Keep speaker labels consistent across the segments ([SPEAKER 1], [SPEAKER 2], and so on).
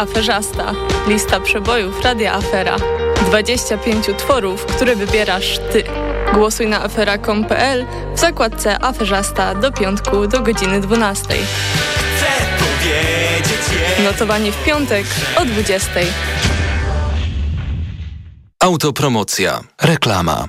[SPEAKER 1] Aferzasta. Lista przebojów Radia Afera. 25 tworów, które wybierasz Ty. Głosuj na afera.com.pl w zakładce Aferzasta do piątku do godziny 12. Notowanie w piątek o 20.
[SPEAKER 2] Autopromocja. Reklama.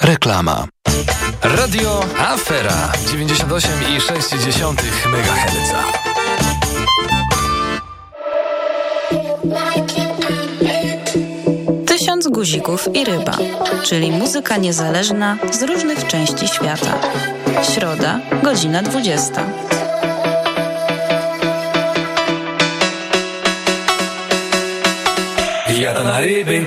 [SPEAKER 2] Reklama.
[SPEAKER 3] Radio Afera 98,6 MHz.
[SPEAKER 4] Tysiąc guzików i ryba, czyli muzyka niezależna z różnych części świata. Środa, godzina 20.
[SPEAKER 3] Jada na ryby.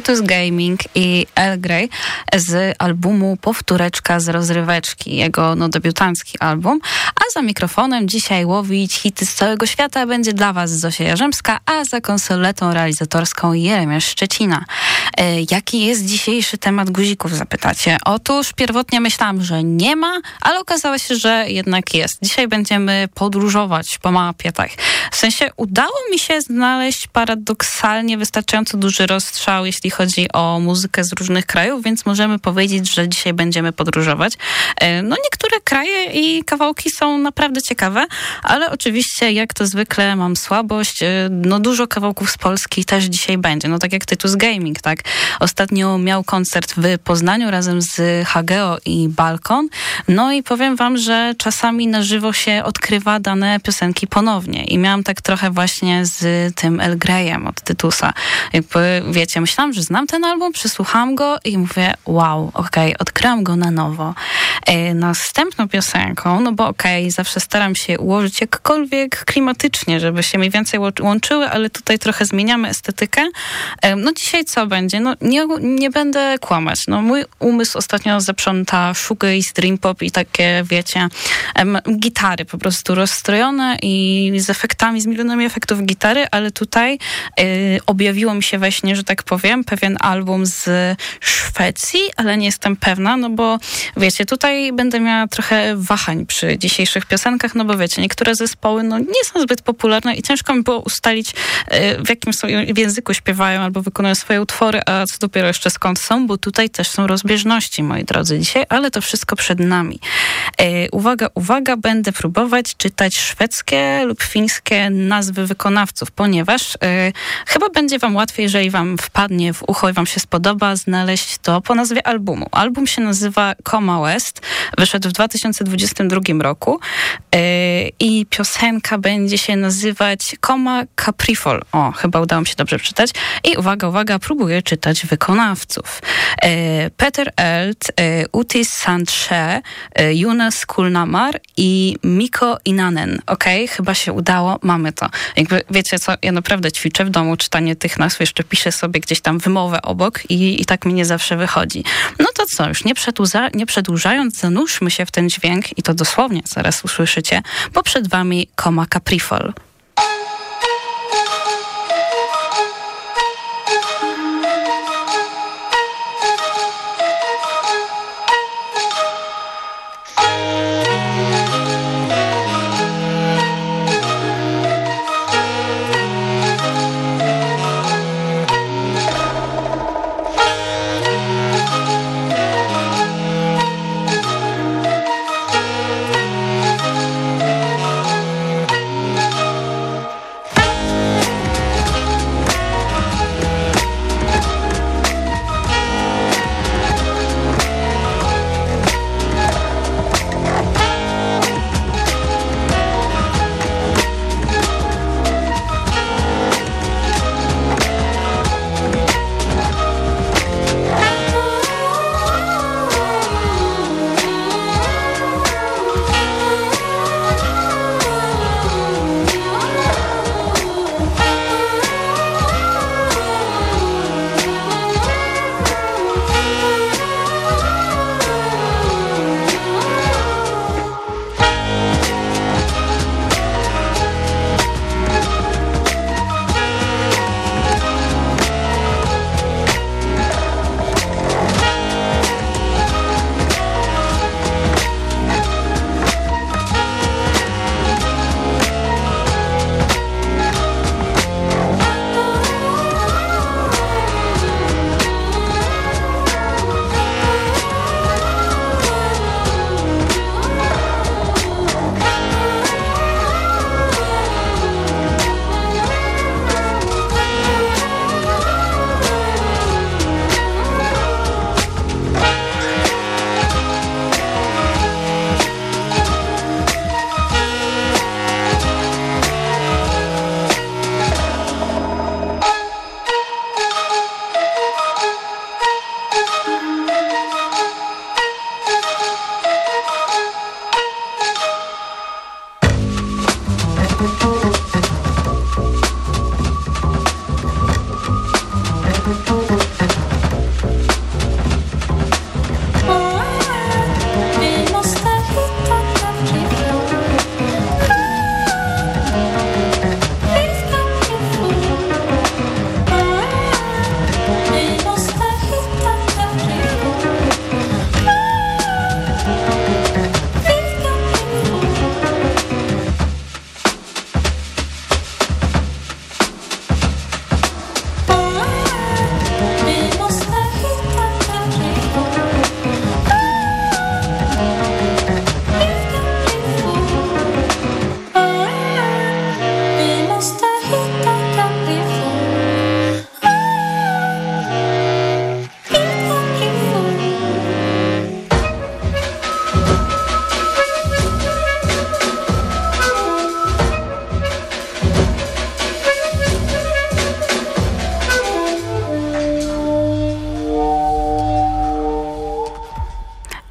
[SPEAKER 4] Tytus Gaming i El Grey z albumu Powtóreczka z rozryweczki, jego no, debiutancki album. A za mikrofonem dzisiaj łowić hity z całego świata będzie dla Was Zosia Jarzemska, a za konsoletą realizatorską Jeremiasz Szczecina. E, jaki jest dzisiejszy temat guzików, zapytacie? Otóż pierwotnie myślałam, że nie ma, ale okazało się, że jednak jest. Dzisiaj będziemy podróżować po mapie, tak. W sensie udało mi się znaleźć paradoksalnie wystarczająco duży rozstrzał, jeśli chodzi o muzykę z różnych krajów, więc możemy powiedzieć, że dzisiaj będziemy podróżować. E, no niektóre kraje i kawałki są naprawdę ciekawe, ale oczywiście jak to zwykle mam słabość, e, no dużo kawałków z Polski też dzisiaj będzie. No tak jak Tytus Gaming, tak? Ostatnio miał koncert w Poznaniu razem z Hageo i Balkon. No i powiem wam, że czasami na żywo się odkrywa dane piosenki ponownie. I miałam tak trochę właśnie z tym El Greyem od Tytusa. Jakby, wiecie, myślałam, że znam ten album, przesłuchałam go i mówię, wow, okej, okay, odkryłam go na nowo. E, następną piosenką, no bo okej, okay, zawsze staram się ułożyć jakkolwiek klimatycznie, żeby się mniej więcej łączyły, ale tutaj trochę zmieniamy estetykę. E, no dzisiaj co będzie? No nie, nie będę kłamać. No mój umysł ostatnio zaprząta shoegaze, dream pop i takie, wiecie, em, gitary po prostu rozstrojone i z efektami, z milionami efektów gitary, ale tutaj y, objawiło mi się właśnie, że tak powiem, pewien album z Szwecji, ale nie jestem pewna, no bo wiecie, tutaj będę miała trochę wahań przy dzisiejszych piosenkach, no bo wiecie, niektóre zespoły no, nie są zbyt popularne i ciężko mi było ustalić, y, w jakim są, w języku śpiewają albo wykonują swoje utwory, a co dopiero jeszcze skąd są, bo tutaj też są rozbieżności, moi drodzy, dzisiaj, ale to wszystko przed nami. Y, uwaga, uwaga, będę próbować czytać szwedzkie lub fińskie nazwy wykonawców, ponieważ y, chyba będzie wam łatwiej, jeżeli wam wpadnie w ucho i wam się spodoba, znaleźć to po nazwie albumu. Album się nazywa Coma West, wyszedł w 2022 roku y, i piosenka będzie się nazywać Coma Caprifol. O, chyba udało mi się dobrze przeczytać. I uwaga, uwaga, próbuję czytać wykonawców. Y, Peter Elt, y, Utis Sandsze, y, Jonas Kulnamar i Miko Inanen. Okay? chyba się udało, mamy to. Jakby, wiecie co, ja naprawdę ćwiczę w domu czytanie tych nazw, jeszcze piszę sobie gdzieś tam wymowę obok i, i tak mi nie zawsze wychodzi. No to co, już nie, przedłuża, nie przedłużając, zanurzmy się w ten dźwięk i to dosłownie zaraz usłyszycie, bo przed wami Koma Caprifol.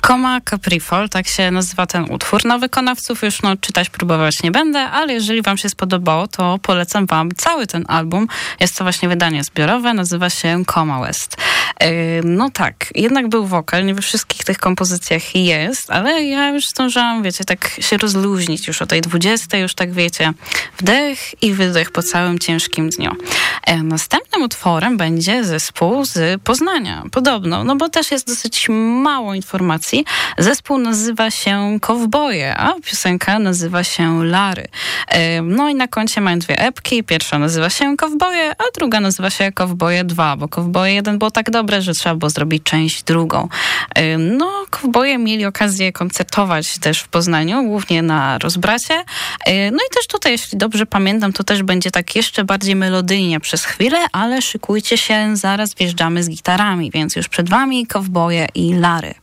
[SPEAKER 4] Koma Caprifol, tak się nazywa ten utwór. Na wykonawców już no, czytać, próbować nie będę, ale jeżeli wam się spodobało, to polecam wam cały ten album. Jest to właśnie wydanie zbiorowe, nazywa się Koma West. Yy, no tak, jednak był wokal, nie we wszystkich tych kompozycjach jest, ale ja już zdążyłam, wiecie, tak się rozluźnić już o tej 20, już tak wiecie, wdech i wydech po całym ciężkim dniu. Yy, następnym utworem będzie zespół z Poznania, podobno, no bo też jest dosyć mało informacji, Zespół nazywa się Kowboje, a piosenka nazywa się Lary. No i na koncie mają dwie epki. Pierwsza nazywa się Kowboje, a druga nazywa się Kowboje 2, bo Kowboje 1 było tak dobre, że trzeba było zrobić część drugą. No, Kowboje mieli okazję koncertować też w Poznaniu, głównie na rozbracie. No i też tutaj, jeśli dobrze pamiętam, to też będzie tak jeszcze bardziej melodyjnie przez chwilę, ale szykujcie się, zaraz wjeżdżamy z gitarami, więc już przed wami Kowboje i Lary.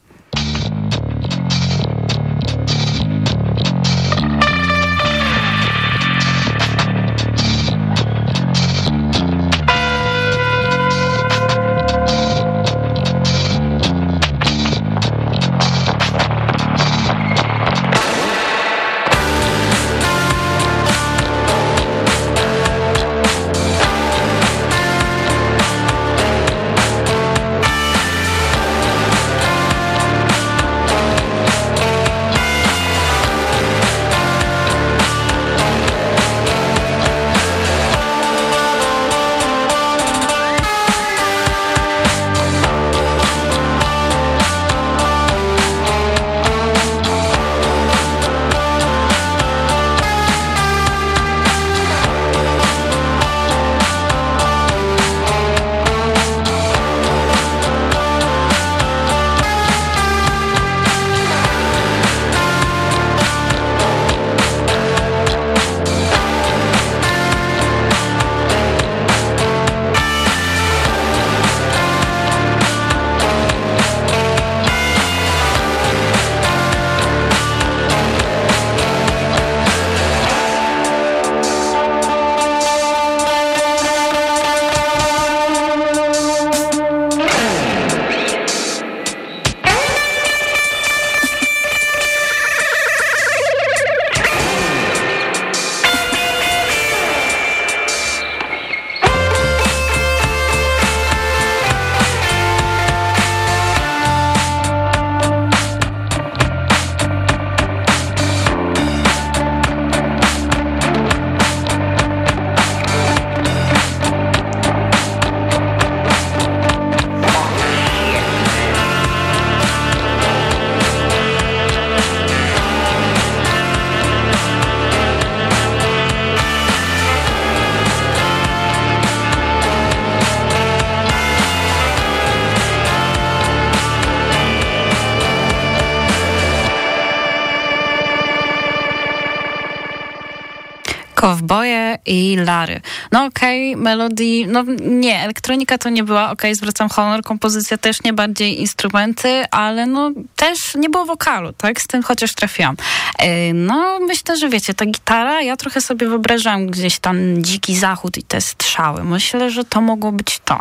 [SPEAKER 4] I Lary. No okej, okay, melodii, no nie, elektronika to nie była, okej, okay, zwracam honor, kompozycja też nie bardziej instrumenty, ale no też nie było wokalu, tak, z tym chociaż trafiłam. E, no myślę, że wiecie, ta gitara, ja trochę sobie wyobrażam gdzieś tam dziki zachód i te strzały. Myślę, że to mogło być to.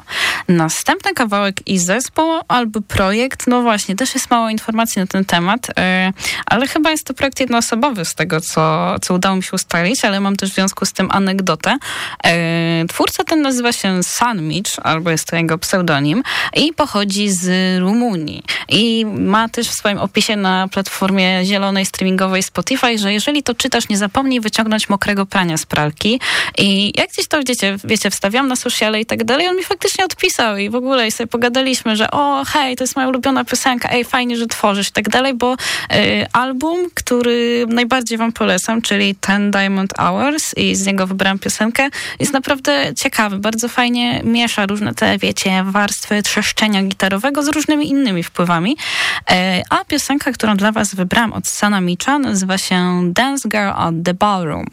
[SPEAKER 4] Następny kawałek i zespół albo projekt, no właśnie, też jest mało informacji na ten temat, e, ale chyba jest to projekt jednoosobowy z tego, co, co udało mi się ustalić, ale mam też w związku z tym anegdotę. E, twórca ten nazywa się Sun Mitch, albo jest to jego pseudonim i pochodzi z Rumunii. I ma też w swoim opisie na platformie zielonej streamingowej Spotify, że jeżeli to czytasz, nie zapomnij wyciągnąć mokrego prania z pralki. I jak gdzieś to, wiecie, wiecie wstawiam na sociale i tak dalej, on mi faktycznie odpisał i w ogóle i sobie pogadaliśmy, że o, hej, to jest moja ulubiona piosenka, ej, fajnie, że tworzysz i tak dalej, bo y, album, który najbardziej wam polecam, czyli Ten Diamond Hours, i z niego wybrałam piosenkę. Jest naprawdę ciekawy, bardzo fajnie miesza różne te, wiecie, warstwy trzeszczenia gitarowego z różnymi innymi wpływami. E, a piosenka, którą dla was wybrałam od Sana Micha nazywa się Dance Girl at the Ballroom.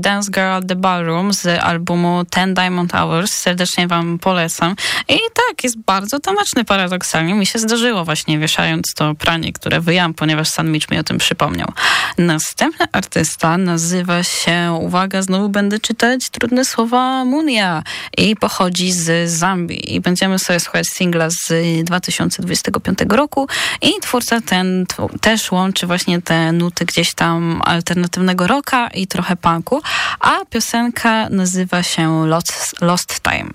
[SPEAKER 4] Dance Girl The Ballroom z albumu Ten Diamond Hours. Serdecznie wam polecam. I tak, jest bardzo taneczny paradoksalnie. Mi się zdarzyło właśnie wieszając to pranie, które wyjęłam, ponieważ Stan Mitch mi o tym przypomniał. Następny artysta nazywa się, uwaga, znowu będę czytać trudne słowa, Munia i pochodzi z Zambii. I będziemy sobie słuchać singla z 2025 roku i twórca ten też łączy właśnie te nuty gdzieś tam alternatywnego rocka i trochę punku, a piosenka nazywa się Lost, Lost Time.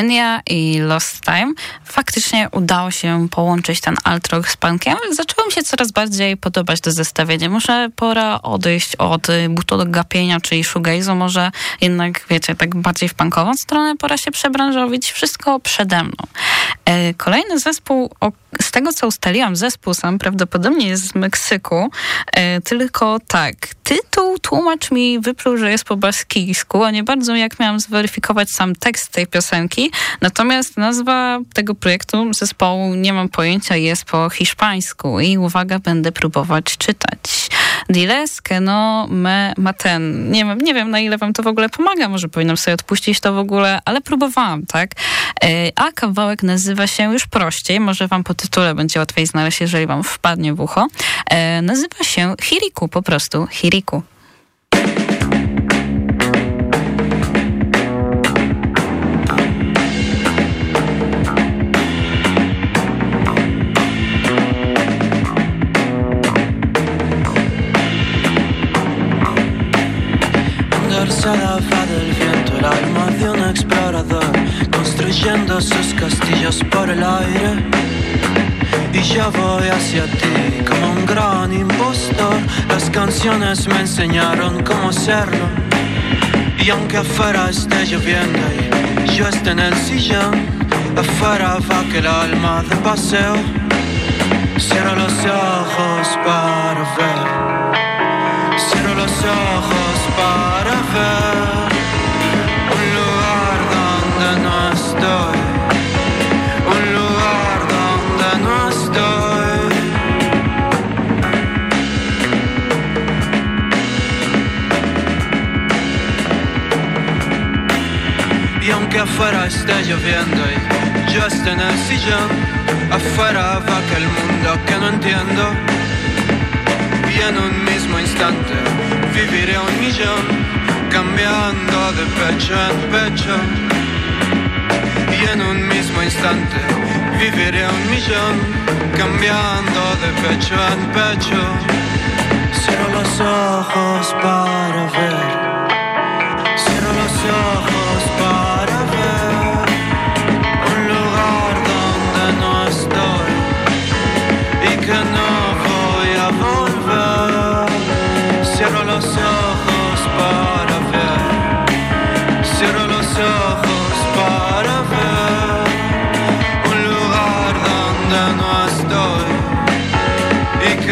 [SPEAKER 4] Menia i Lost Time. Faktycznie udało się połączyć ten alt rock z punkiem. Zaczęło mi się coraz bardziej podobać to zestawienie. Może pora odejść od butu do gapienia, czyli shoegaze'u. Może jednak, wiecie, tak bardziej w punkową stronę pora się przebranżowić. Wszystko przede mną. E, kolejny zespół, z tego co ustaliłam, zespół sam prawdopodobnie jest z Meksyku, e, tylko tak, tytuł tłumacz mi wypluł, że jest po baskijsku, a nie bardzo jak miałam zweryfikować sam tekst tej piosenki, natomiast nazwa tego projektu, zespołu, nie mam pojęcia, jest po hiszpańsku i uwaga, będę próbować czytać. Diles que no me maten. Nie, nie wiem, na ile wam to w ogóle pomaga, może powinnam sobie odpuścić to w ogóle, ale próbowałam, tak? E, a kawałek nazywa się już prościej, może wam po tytule będzie łatwiej znaleźć, jeżeli wam wpadnie w ucho. E, nazywa się Hiriku, po prostu Hiriku.
[SPEAKER 3] Sus castillos por el aire. Y yo voy hacia ti como un gran impostor. Las canciones me enseñaron cómo serlo. Y aunque afuera esté lloviendo y yo esté en el sillón, afuera va que el alma de paseo. Cierro los ojos para ver. Afuera esté lloviendo y yo esté en el sillón Afuera va aquel mundo que no entiendo. Y en un mismo instante viviré un millón, cambiando de pecho en pecho. Y en un mismo instante viviré un millón, cambiando de pecho en pecho. Cierro los ojos para ver.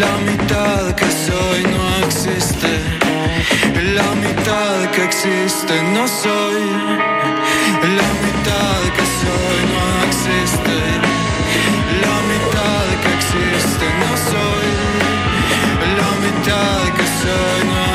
[SPEAKER 3] la mitad que existe soy. No existe, la mitad que existe no soy. La mitad que soy no existe, la mitad que existe no soy. La mitad que soy no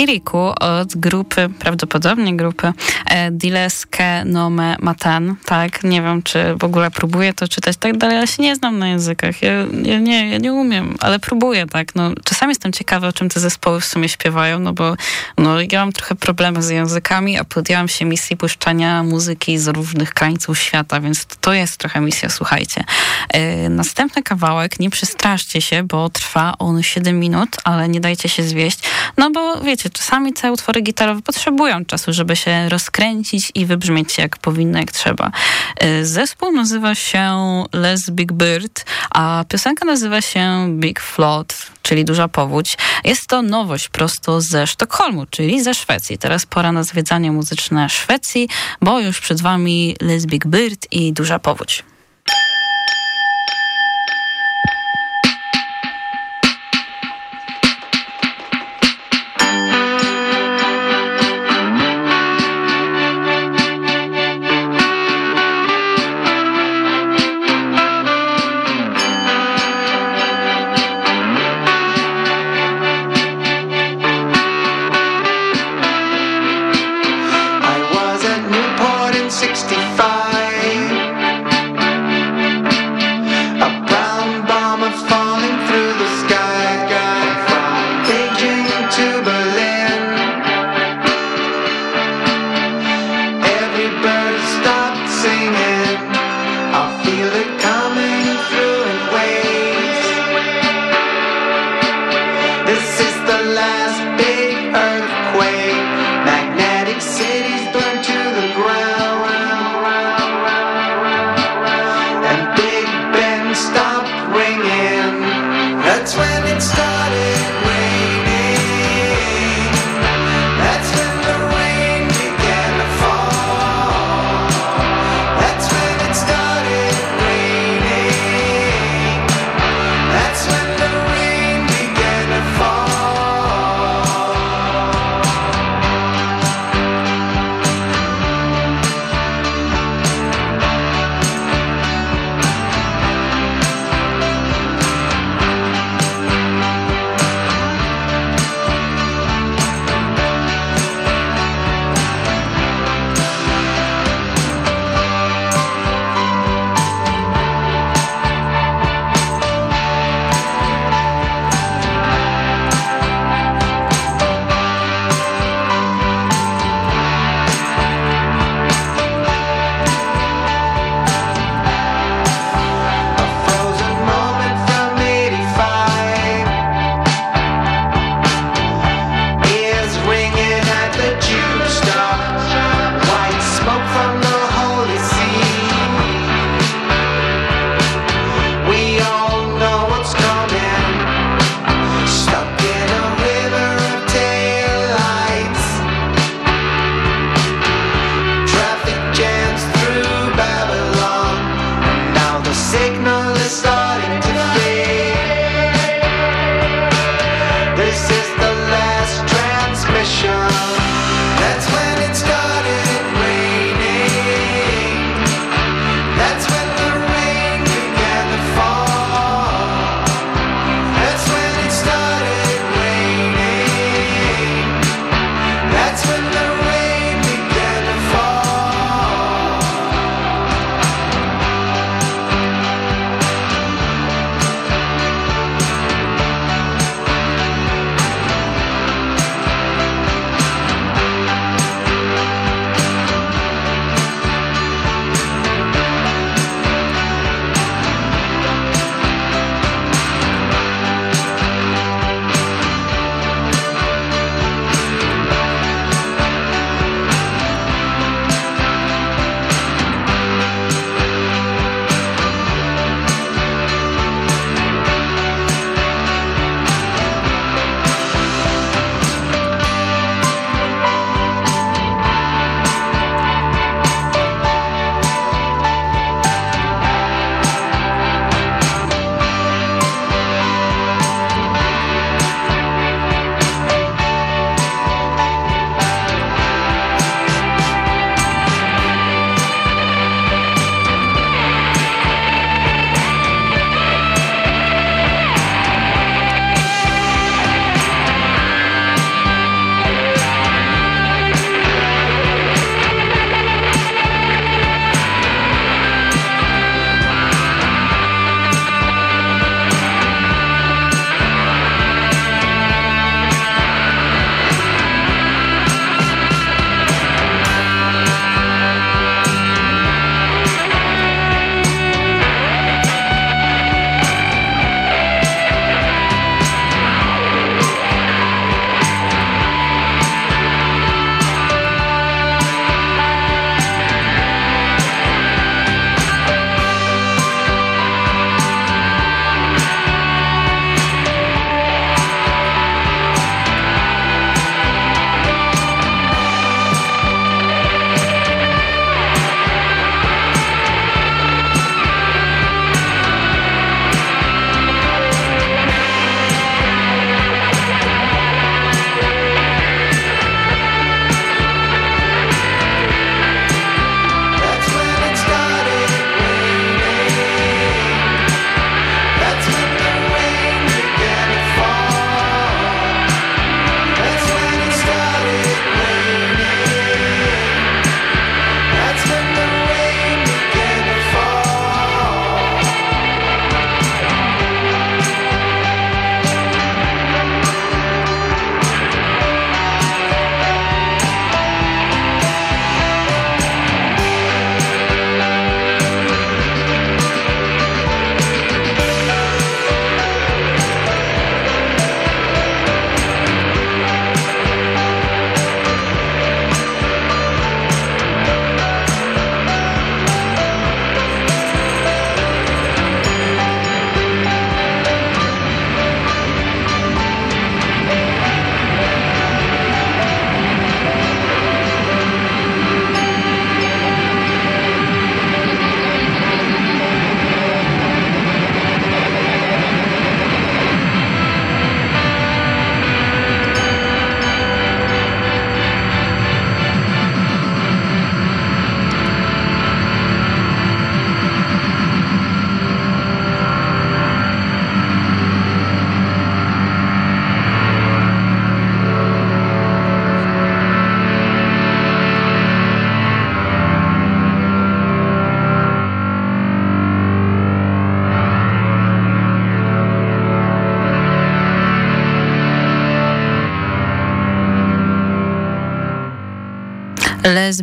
[SPEAKER 4] Katie. Od grupy, prawdopodobnie grupy e, Dileske Nome Matan. Tak, nie wiem, czy w ogóle próbuję to czytać tak dalej, ale się nie znam na językach. Ja, ja, nie, ja nie umiem, ale próbuję, tak. No, czasami jestem ciekawa, o czym te zespoły w sumie śpiewają, no bo no, ja mam trochę problemy z językami, a podjęłam się misji puszczania muzyki z różnych krańców świata, więc to jest trochę misja, słuchajcie. E, następny kawałek, nie przestraszcie się, bo trwa on 7 minut, ale nie dajcie się zwieść, no bo wiecie, czasami te utwory gitarowe potrzebują czasu, żeby się rozkręcić i wybrzmieć jak powinno, jak trzeba. E, Zespół nazywa się Les Big Bird, a piosenka nazywa się Big Flood, czyli Duża Powódź. Jest to nowość prosto ze Sztokholmu, czyli ze Szwecji. Teraz pora na zwiedzanie muzyczne Szwecji, bo już przed wami Les Big Bird i Duża Powódź.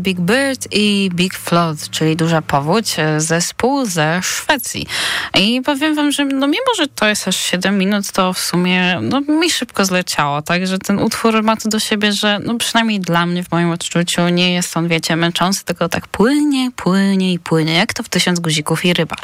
[SPEAKER 4] Big Bird i Big Flood, czyli Duża Powódź, zespół ze Szwecji. I powiem wam, że no mimo, że to jest aż 7 minut, to w sumie no, mi szybko zleciało, tak, że ten utwór ma to do siebie, że no przynajmniej dla mnie, w moim odczuciu, nie jest on, wiecie, męczący, tylko tak płynie, płynie i płynie, jak to w tysiąc guzików i ryba.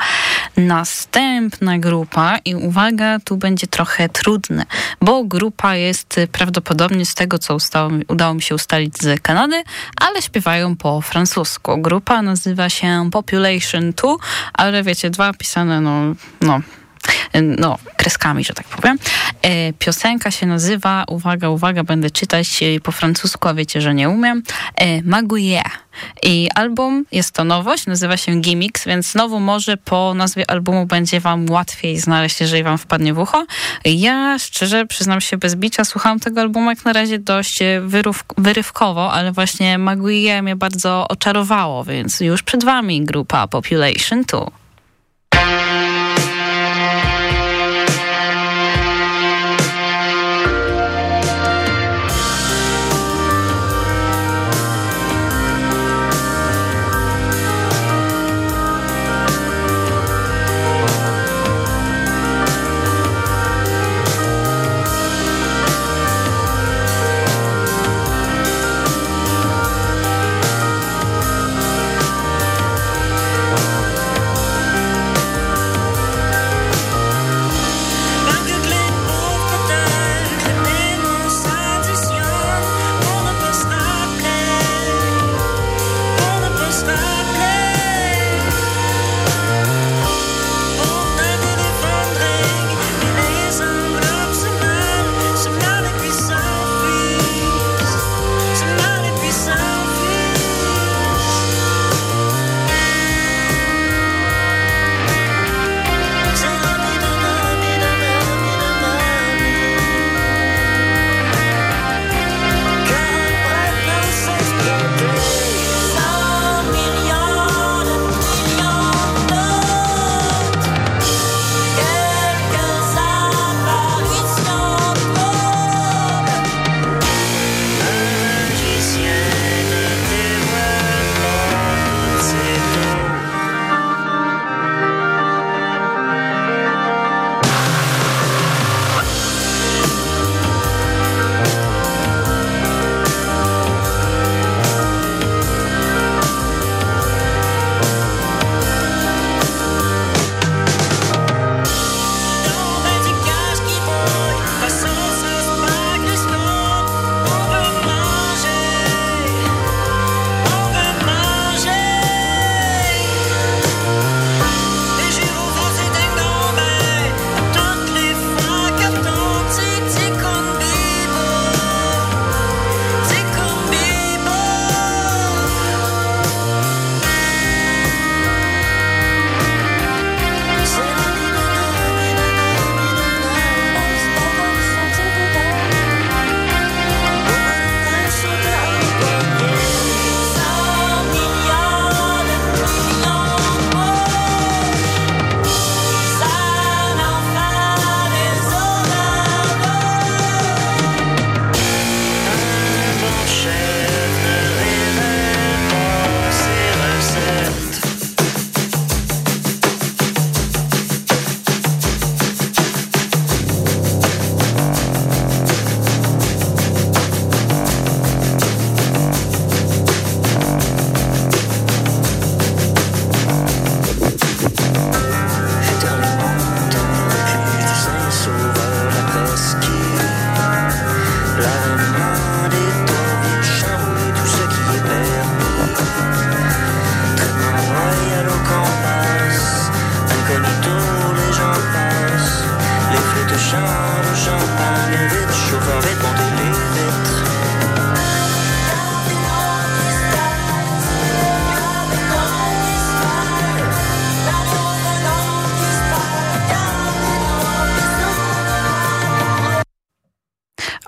[SPEAKER 4] Następna grupa i uwaga, tu będzie trochę trudne, bo grupa jest prawdopodobnie z tego, co ustało, udało mi się ustalić z Kanady, ale śpiewają po francusku. Grupa nazywa się Population 2, ale wiecie, dwa pisane, no, no no, kreskami, że tak powiem. E, piosenka się nazywa, uwaga, uwaga, będę czytać po francusku, a wiecie, że nie umiem, e, Maguire. I album, jest to nowość, nazywa się Gimmicks, więc znowu może po nazwie albumu będzie wam łatwiej znaleźć, jeżeli wam wpadnie w ucho. Ja szczerze przyznam się bez bicia, słuchałam tego albumu jak na razie dość wyrów, wyrywkowo, ale właśnie Maguire mnie bardzo oczarowało, więc już przed wami grupa Population 2.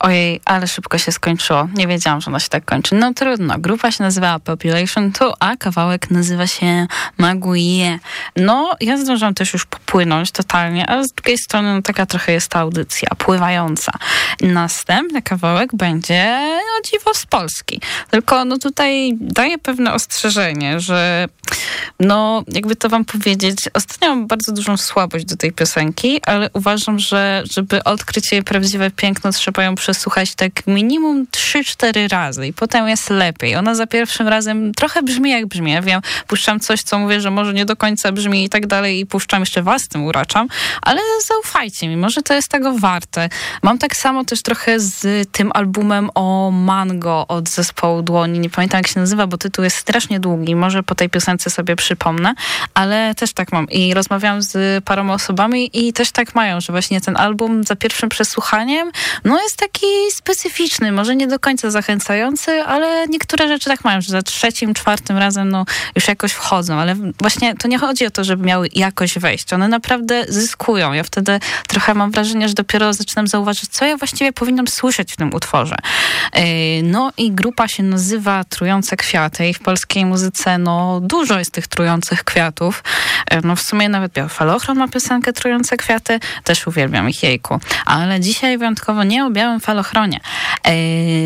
[SPEAKER 4] Ojej, ale szybko się skończyło. Nie wiedziałam, że ona się tak kończy. No trudno. Grupa się nazywa Population 2, a kawałek nazywa się Maguie. No, ja zdążyłam też już popłynąć totalnie, ale z drugiej strony no, taka trochę jest ta audycja, pływająca. Następny kawałek będzie, no dziwo, z Polski. Tylko no tutaj daję pewne ostrzeżenie, że no jakby to wam powiedzieć, ostatnio mam bardzo dużą słabość do tej piosenki, ale uważam, że żeby odkryć jej prawdziwe piękno, trzeba ją przesłuchać tak minimum 3-4 razy i potem jest lepiej. Ona za pierwszym razem trochę brzmi jak brzmi. Ja wiem, puszczam coś, co mówię, że może nie do końca brzmi i tak dalej i puszczam jeszcze was tym uraczam, ale zaufajcie mi, może to jest tego warte. Mam tak samo też trochę z tym albumem o Mango od zespołu Dłoni. Nie pamiętam jak się nazywa, bo tytuł jest strasznie długi. Może po tej piosence sobie przypomnę, ale też tak mam. I rozmawiałam z paroma osobami i też tak mają, że właśnie ten album za pierwszym przesłuchaniem no jest taki specyficzny, może nie do końca zachęcający, ale niektóre rzeczy tak mają, że za trzecim, czwartym razem no już jakoś wchodzą, ale właśnie to nie chodzi o to, żeby miały jakoś wejść. One naprawdę zyskują. Ja wtedy trochę mam wrażenie, że dopiero zaczynam zauważyć, co ja właściwie powinnam słyszeć w tym utworze. Yy, no i grupa się nazywa Trujące Kwiaty i w polskiej muzyce no dużo jest tych trujących kwiatów. Yy, no w sumie nawet Białofalochron ma piosenkę Trujące Kwiaty, też uwielbiam ich jejku. Ale dzisiaj wyjątkowo nie o białym falochronie. Yy,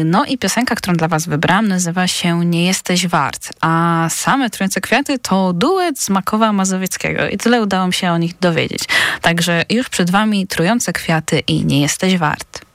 [SPEAKER 4] no i piosenka, którą dla was wybrałam nazywa się Nie jesteś wart, a same Trujące Kwiaty to duet z Makowa Mazowieckiego i tyle udało mi się o nich dowiedzieć. Także już przed wami Trujące Kwiaty i Nie jesteś wart.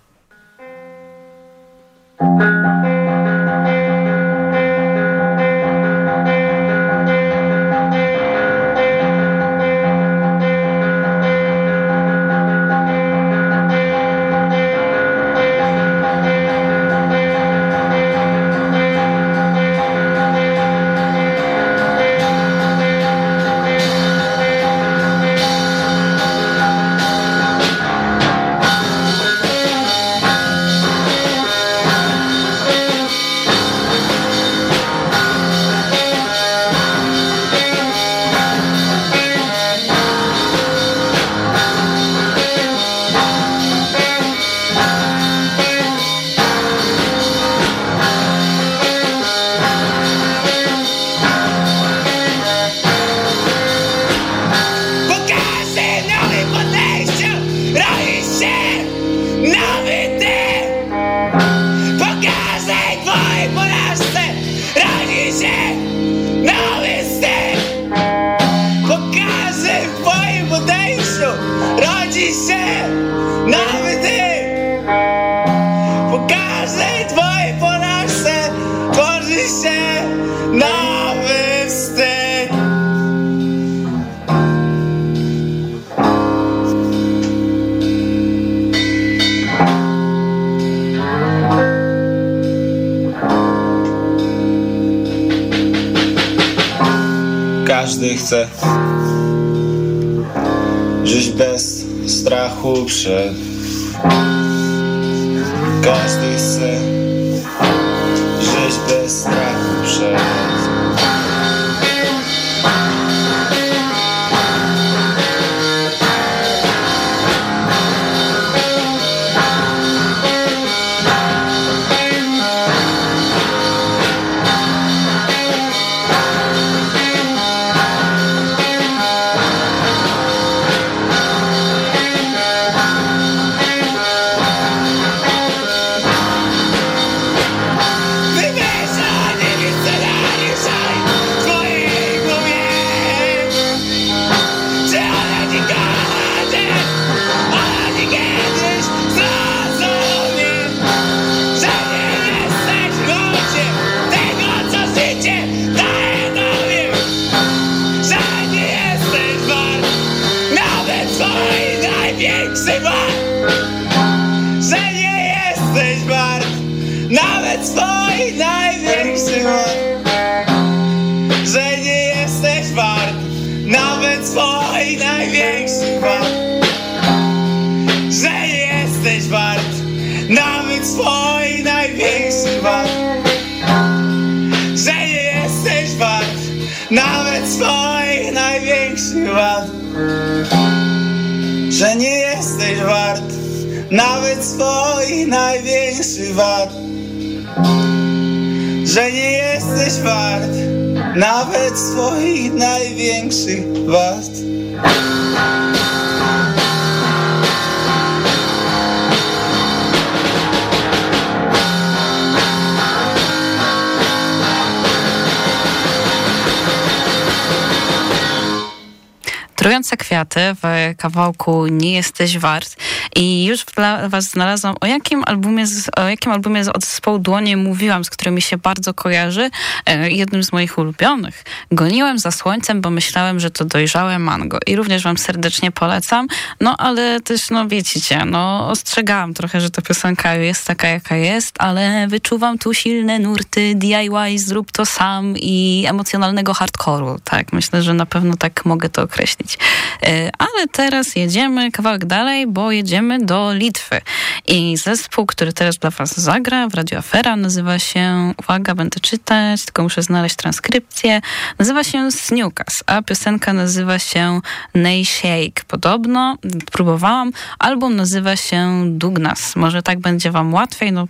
[SPEAKER 4] Kawałku Nie jesteś wart. I już dla was znalazłam, o jakim albumie, o jakim albumie od zespołu Dłonie mówiłam, z którym mi się bardzo kojarzy. E, jednym z moich ulubionych. Goniłem za słońcem, bo myślałem, że to dojrzałe mango. I również wam serdecznie polecam. No ale też, no wiecie, no ostrzegałam trochę, że ta piosenka jest taka, jaka jest, ale wyczuwam tu silne nurty DIY, zrób to sam i emocjonalnego hardkoru. Tak, myślę, że na pewno tak mogę to określić. E, Ale teraz jedziemy kawałek dalej, bo jedziemy do Litwy. I zespół, który teraz dla was zagra w Radio Afera nazywa się, uwaga, będę czytać, tylko muszę znaleźć transkrypcję, nazywa się Snukas, a piosenka nazywa się Nay Shake. Podobno, próbowałam, album nazywa się Dugnas. Może tak będzie wam łatwiej, no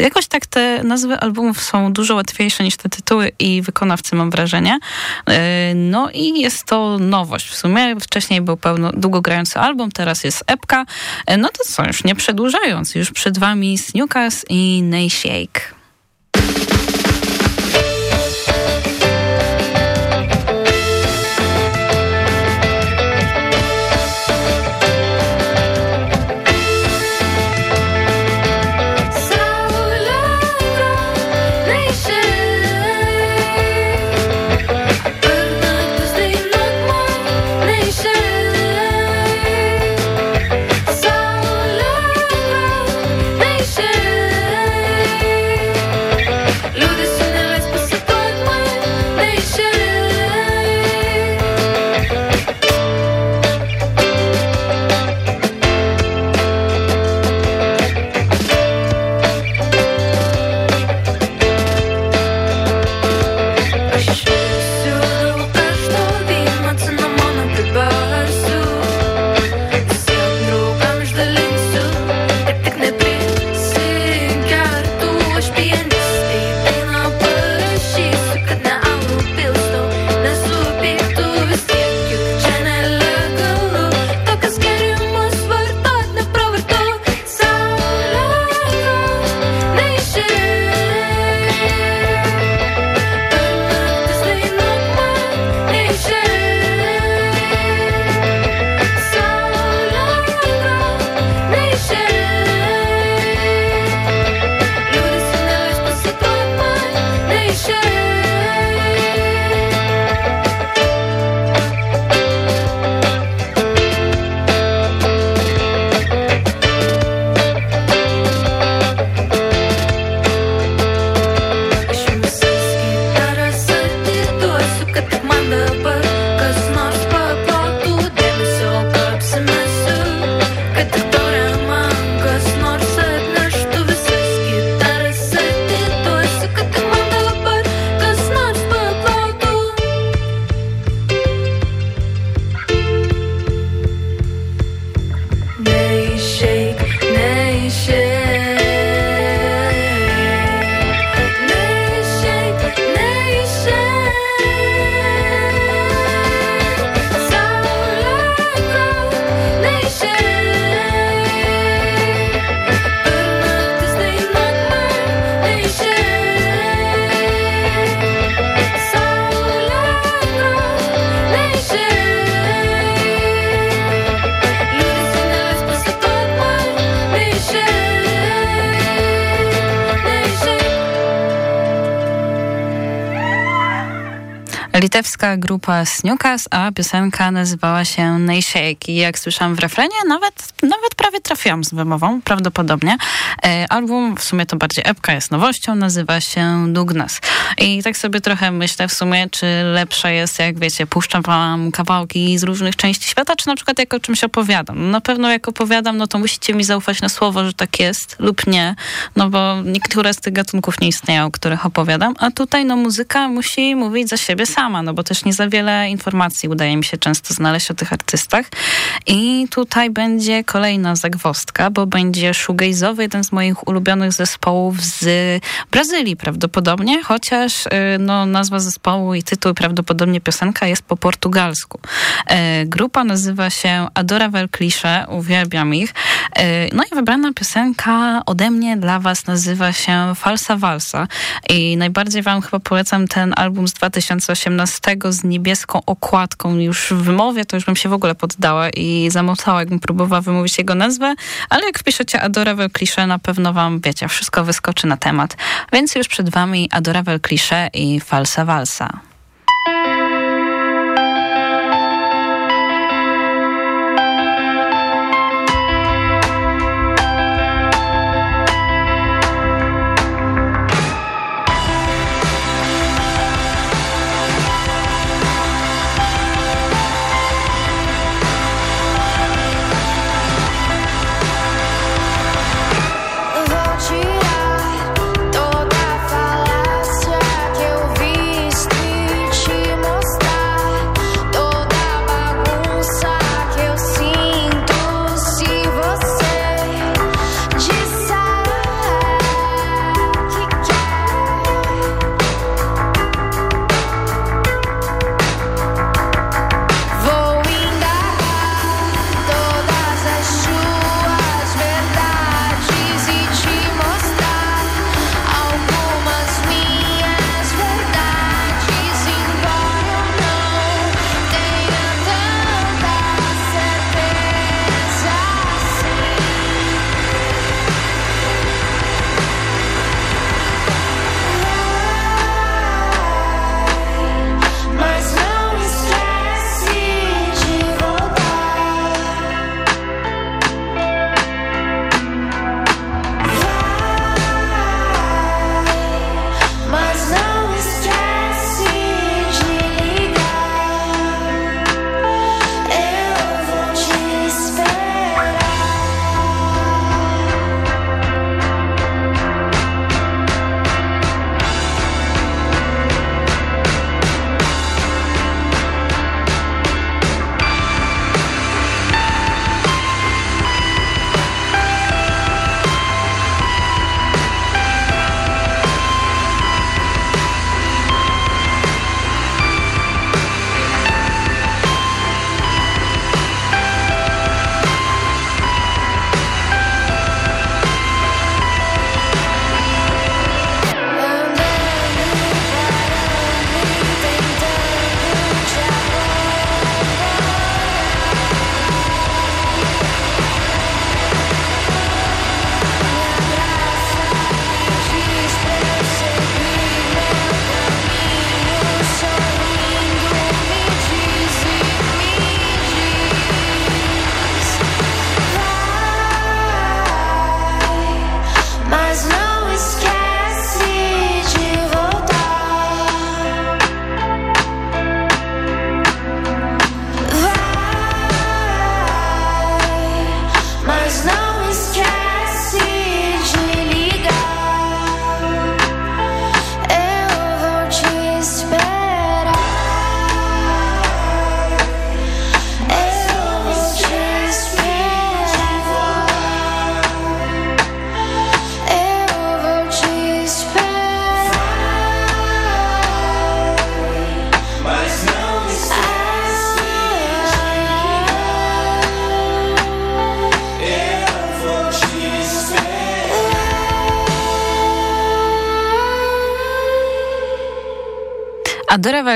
[SPEAKER 4] jakoś tak te nazwy albumów są dużo łatwiejsze niż te tytuły i wykonawcy, mam wrażenie. E, No i jest to nowość w sumie. Wcześniej był pełno, długo grający album, teraz jest epka. No to co, już nie przedłużając, już przed wami Snukas i Nay litewska grupa Snukas, a piosenka nazywała się Nashake. I jak słyszałam w refrenie, nawet, nawet prawie trafiłam z wymową, prawdopodobnie. E, album, w sumie to bardziej epka, jest nowością, nazywa się Dugnas. I tak sobie trochę myślę w sumie, czy lepsze jest, jak wiecie, puszczam wam kawałki z różnych części świata, czy na przykład jak o czymś opowiadam. Na pewno jak opowiadam, no to musicie mi zaufać na słowo, że tak jest lub nie, no bo niektóre z tych gatunków nie istnieją, o których opowiadam, a tutaj no muzyka musi mówić za siebie sama,
[SPEAKER 5] no bo też nie za wiele informacji udaje mi się często znaleźć o tych artystach. I tutaj będzie kolejna zagwostka, bo będzie shoegaze'owy, jeden z moich ulubionych zespołów z Brazylii prawdopodobnie, chociaż y, no, nazwa zespołu i tytuł prawdopodobnie piosenka jest po portugalsku. Y, grupa nazywa się Adoravel Cliché, uwielbiam ich. Y, no i wybrana piosenka ode mnie dla was nazywa się Falsa Walsa i najbardziej wam chyba polecam ten album z 2018 z niebieską okładką. Już w wymowie to już bym się w ogóle poddała i zamotała, jakbym próbowała wymówić jego nazwę, ale jak wpiszecie Adoravel Cliché, na pewno wam, wiecie, wszystko wyskoczy na temat. Więc już przed wami Adoravel Cliché i Falsa Walsa.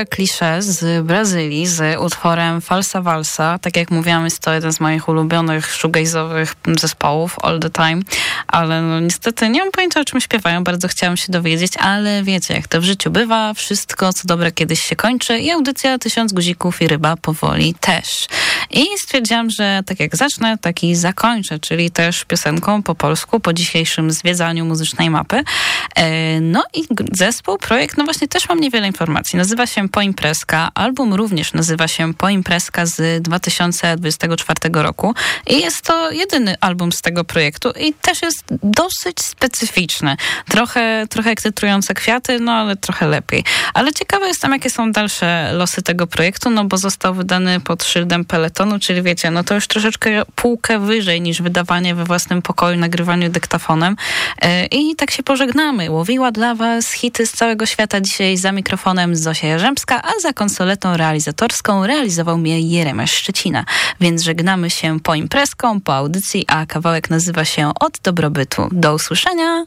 [SPEAKER 5] Cliché z Brazylii z utworem Falsa Walsa. Tak jak mówiłam, jest to jeden z moich ulubionych shoegaze'owych zespołów all the time, ale no, niestety nie mam pojęcia o czym śpiewają, bardzo chciałam się dowiedzieć, ale wiecie, jak to w życiu bywa, wszystko co dobre kiedyś się kończy i audycja Tysiąc Guzików i Ryba powoli też.
[SPEAKER 6] I stwierdziłam, że tak jak zacznę, tak i zakończę, czyli też piosenką po polsku po dzisiejszym zwiedzaniu muzycznej mapy. E, No i zespół, projekt, no właśnie też mam niewiele informacji. Nazywa się Poimpreska. Album również nazywa się Poimpreska z 2024 roku. I jest to jedyny album z tego projektu i też jest dosyć specyficzny. Trochę, trochę ekscytujące kwiaty, no ale trochę lepiej. Ale ciekawe jestem, jakie są dalsze losy tego projektu, no bo został wydany pod szyldem peletonu, czyli wiecie, no to już troszeczkę półkę wyżej niż wydawanie we własnym pokoju, nagrywaniu dyktafonem. E, I tak się pożegnamy. Łowiła dla was hity z całego świata dzisiaj za mikrofonem Zosia A za konsoletą realizatorską realizował mnie Jeremiasz Szczecina. Więc żegnamy się po imprezką, po audycji, a kawałek nazywa się Od dobrobytu. Do usłyszenia!